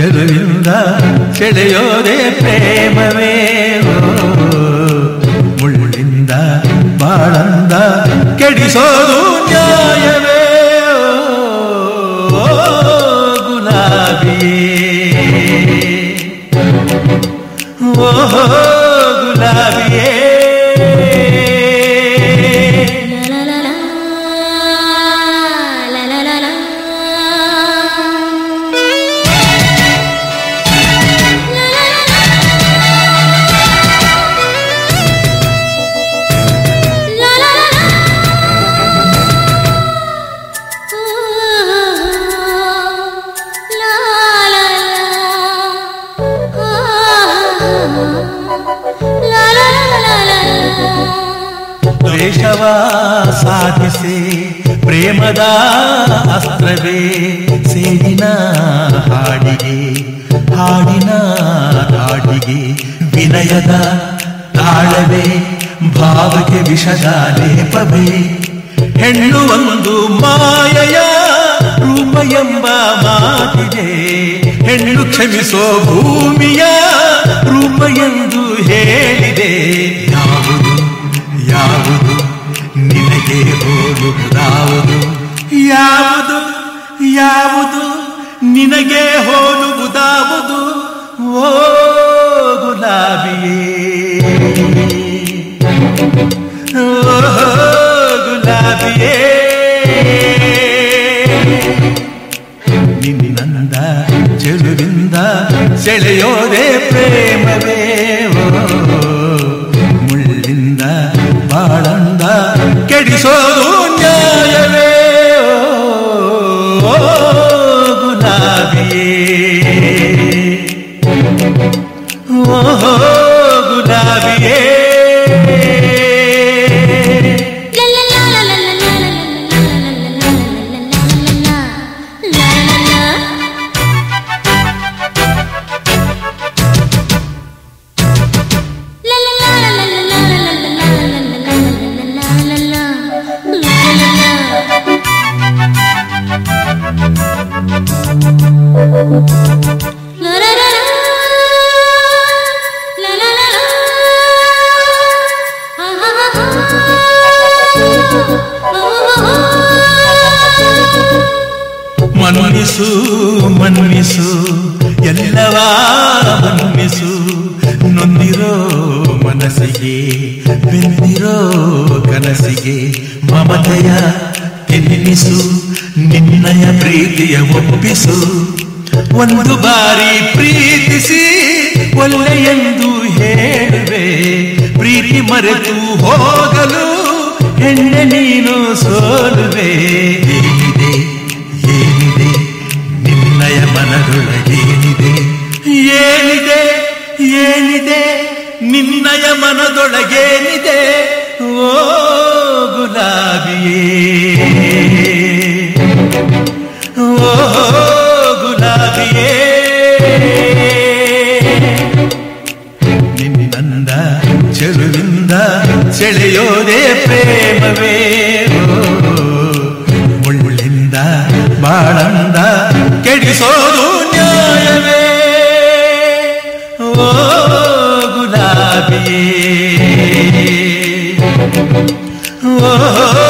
ಚೆಲುವಿಂದ ಸೆಳೆಯೋದೆ ಪ್ರೇಮವೇ ಮುಳ್ಳಿಂದ ಬಾಳಂದ ಕೆಡಿಸೋದು ನ್ಯಾಯವೇ. ಗುಲಾಬಿಯೇ. ಓ ಗುಲಾಬಿಯೇ. ದ್ವೇಷವ ಸಾಧಿಸಿ ಪ್ರೇಮದ ಅಸ್ತ್ರವೇ ಸೇಡಿನ ಹಾಡಿಗೆ, ಹಾಡಿನ ಹಾಡಿಗೆ ವಿನಯದ ತಾಳವೇ, ಭಾವಕ್ಕೆ ವಿಷದ ಲೇಪವೇ. ಹೆಣ್ಣು ಒಂದು ಮಾಯೆಯ ರೂಪ ಎಂಬ ಮಾತಿದೆ ಹೆಣ್ಣು ಕ್ಷಮಿಸೋ ಭೂಮಿಯ ರೂಪ ಎಂದು ಹೇಳಿದೆ. ನಿನಗೆ ಹೋಲುವುದಾವುದು ಯಾವುದು ಯಾವುದು ನಿನಗೆ ಹೋಲುವುದಾವುದು? ಓ ಗುಲಾಬಿಯೇ. ಓ ಗುಲಾಬಿಯೇ. ನಿನ್ನಂದ ಚೆಲುವಿಂದ ಸೆಳೆಯೋದೇ ಪ್ರೇಮವೇ ಮನ್ನಿಸು ಮನ್ವಿಸು ಎಲ್ಲವ ಮನ್ವಿಸು ನೊಂದಿರೋ ಮನಸ್ಸಿಗೆ ಬೆಂದಿರೋ ಕನಸಿಗೆ ಮಮತೆಯ ತಿನ್ನಿಸು ನಿನ್ನಯ ಪ್ರೀತಿಯ ಒಪ್ಪಿಸು. ಒಂದು ಬಾರಿ ಪ್ರೀತಿಸಿ ಒಳ್ಳೆಯೆಂದು ಹೇಳುವೆ. ಪ್ರೀತಿ ಮರೆತು ಹೋಗಲು, ಹೆಣ್ಣೆ ನೀನು ಸೋಲುವೆ. ಮನದೊಳಗೇನಿದೆ? ಓ ಗುಲಾಬಿಯೇ. ಓ ಗುಲಾಬಿಯೇ. ನಿನ್ನಿಂದ ಚೆಲುವಿಂದ ಸೆಳೆಯೋದೇ ಪ್ರೇಮವೇ. ಮುಳ್ಳಿಂದ ಬಾಳಂದ ಕೆಡಿಸೋದು ನ್ಯಾಯವೇ. ಓ ಗುಲಾಬಿಯೇ ಓ